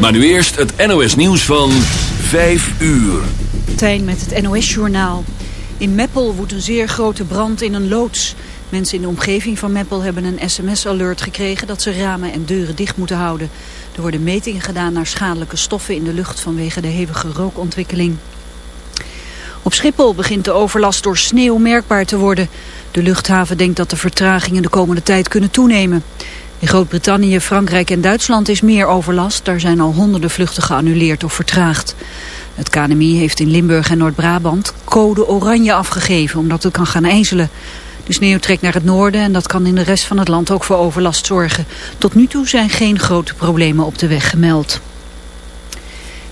Maar nu eerst het NOS nieuws van 5 uur. Tijn met het NOS journaal. In Meppel woedt een zeer grote brand in een loods. Mensen in de omgeving van Meppel hebben een sms-alert gekregen dat ze ramen en deuren dicht moeten houden. Er worden metingen gedaan naar schadelijke stoffen in de lucht vanwege de hevige rookontwikkeling. Op Schiphol begint de overlast door sneeuw merkbaar te worden. De luchthaven denkt dat de vertragingen de komende tijd kunnen toenemen. In Groot-Brittannië, Frankrijk en Duitsland is meer overlast. Daar zijn al honderden vluchten geannuleerd of vertraagd. Het KNMI heeft in Limburg en Noord-Brabant code oranje afgegeven omdat het kan gaan ijzelen. De sneeuw trekt naar het noorden en dat kan in de rest van het land ook voor overlast zorgen. Tot nu toe zijn geen grote problemen op de weg gemeld.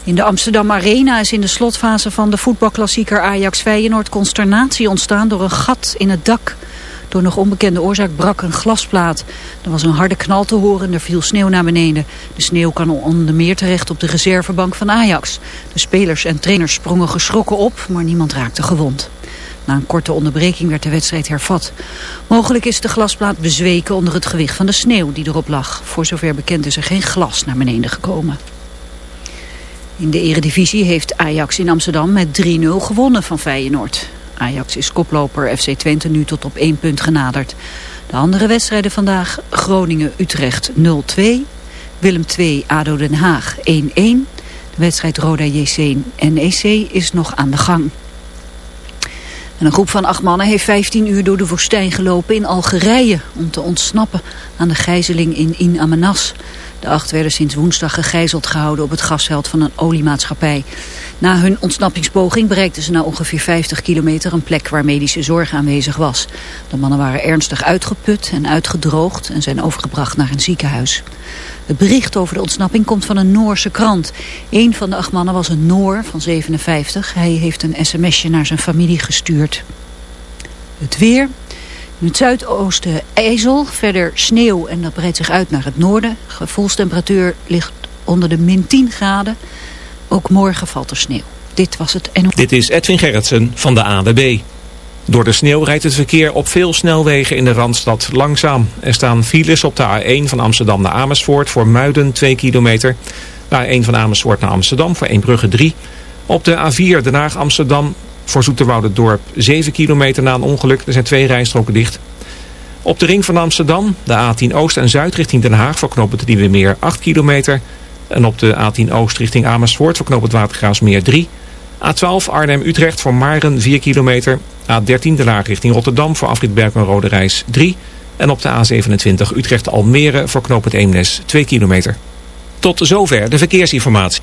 In de Amsterdam Arena is in de slotfase van de voetbalklassieker Ajax Feyenoord consternatie ontstaan door een gat in het dak. Door nog onbekende oorzaak brak een glasplaat. Er was een harde knal te horen en er viel sneeuw naar beneden. De sneeuw kan onder meer terecht op de reservebank van Ajax. De spelers en trainers sprongen geschrokken op, maar niemand raakte gewond. Na een korte onderbreking werd de wedstrijd hervat. Mogelijk is de glasplaat bezweken onder het gewicht van de sneeuw die erop lag. Voor zover bekend is er geen glas naar beneden gekomen. In de eredivisie heeft Ajax in Amsterdam met 3-0 gewonnen van Feyenoord. Ajax is koploper FC Twente nu tot op één punt genaderd. De andere wedstrijden vandaag Groningen-Utrecht 0-2, Willem 2 ADO Den Haag 1-1. De wedstrijd Roda JC NEC is nog aan de gang. En een groep van acht mannen heeft 15 uur door de woestijn gelopen in Algerije... om te ontsnappen aan de gijzeling in In Amenas. De acht werden sinds woensdag gegijzeld gehouden op het gasveld van een oliemaatschappij. Na hun ontsnappingspoging bereikten ze na ongeveer 50 kilometer een plek waar medische zorg aanwezig was. De mannen waren ernstig uitgeput en uitgedroogd en zijn overgebracht naar een ziekenhuis. Het bericht over de ontsnapping komt van een Noorse krant. Een van de acht mannen was een Noor van 57. Hij heeft een sms'je naar zijn familie gestuurd. Het weer, in het zuidoosten ijzel, verder sneeuw en dat breidt zich uit naar het noorden. Gevoelstemperatuur ligt onder de min 10 graden. Ook morgen valt er sneeuw. Dit was het. Dit is Edwin Gerritsen van de AWB. Door de sneeuw rijdt het verkeer op veel snelwegen in de Randstad langzaam. Er staan files op de A1 van Amsterdam naar Amersfoort voor Muiden 2 kilometer. De A1 van Amersfoort naar Amsterdam voor Eembrugge 3. Op de A4 Den Haag Amsterdam voor Dorp 7 kilometer na een ongeluk. Er zijn twee rijstroken dicht. Op de ring van Amsterdam, de A10 Oost en Zuid richting Den Haag... voor knooppunt de Nieuwe Meer 8 kilometer. En op de A10 Oost richting Amersfoort voor knooppunt Watergraafsmeer 3. A12 Arnhem-Utrecht voor Maren 4 kilometer. A13 De Laag richting Rotterdam voor afrit Berken-Rode Reis 3. En op de A27 Utrecht-Almere voor knooppunt Eemnes 2 kilometer. Tot zover de verkeersinformatie.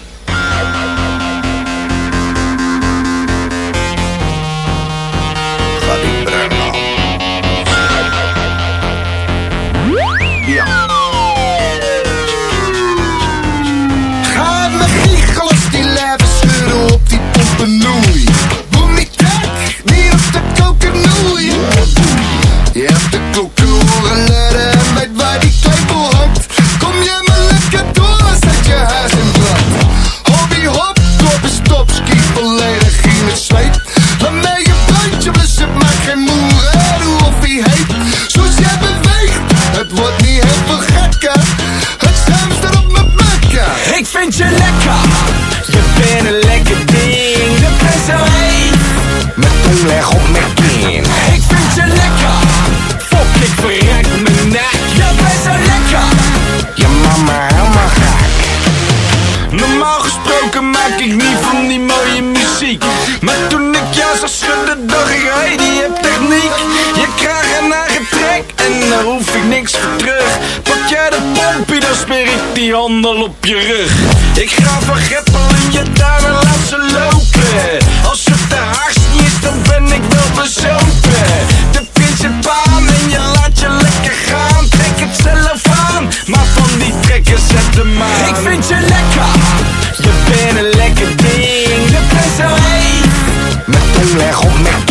Het staat op mijn. Ik vind je lekker, je bent een lekker ding. Je bent zo heet, met tong leg op mijn kin. Ik vind je lekker, fok ik verrek mijn nek. Je bent zo lekker, je mama helemaal gek. Normaal gesproken maak ik niet van die mooie muziek. Maar toen ik jou zag schudden, dacht ik, hey, die hebt techniek. Je krijgt een eigen trek en daar hoef ik niks voor jij de pompie, dan smeer ik die handel op je rug. Ik ga van greppel in je tuin en laat ze lopen. Als het de hars niet is, dan ben ik wel bezopen. De principaan en je laat je lekker gaan. Trek het zelf aan, maar van die trekken zet de maan. Ik vind je lekker, je bent een lekker ding. Je bent zo heet, met tong leg op mijn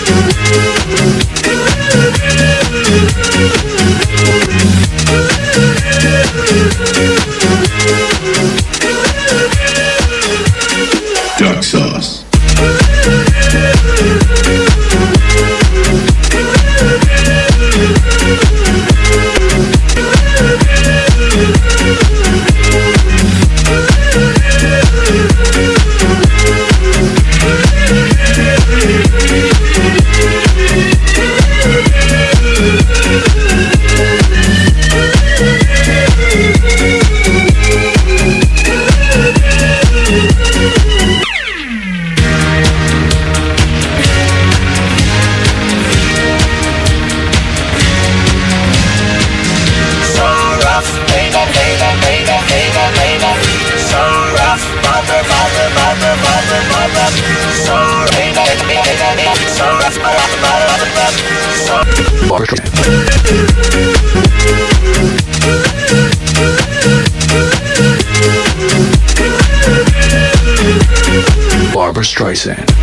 Streisand.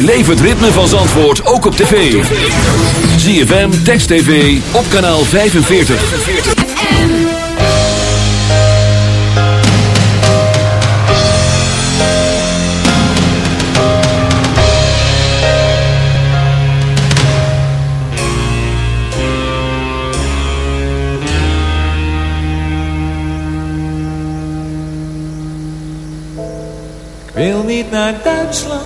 Beleef het ritme van Zandvoort ook op tv. ZFM, Text TV, op kanaal 45. Ik wil niet naar Duitsland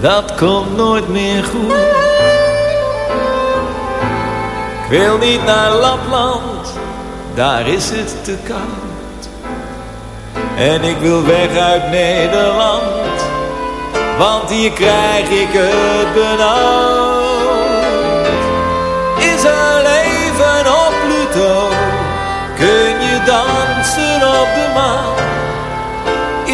dat komt nooit meer goed. Ik wil niet naar Lapland, daar is het te koud. En ik wil weg uit Nederland, want hier krijg ik het benauwd. Is er leven op Pluto? Kun je dansen op de maan?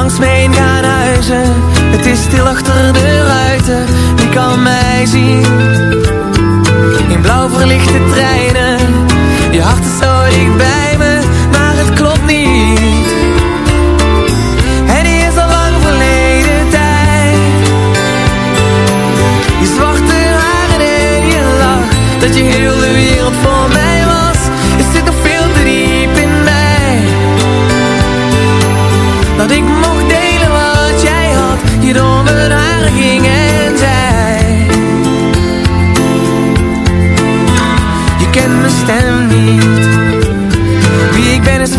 Langs me heen gaan huizen. Het is stil achter de ruiten. Wie kan mij zien? In blauw verlichte treinen. Je hart is zo dicht bij me.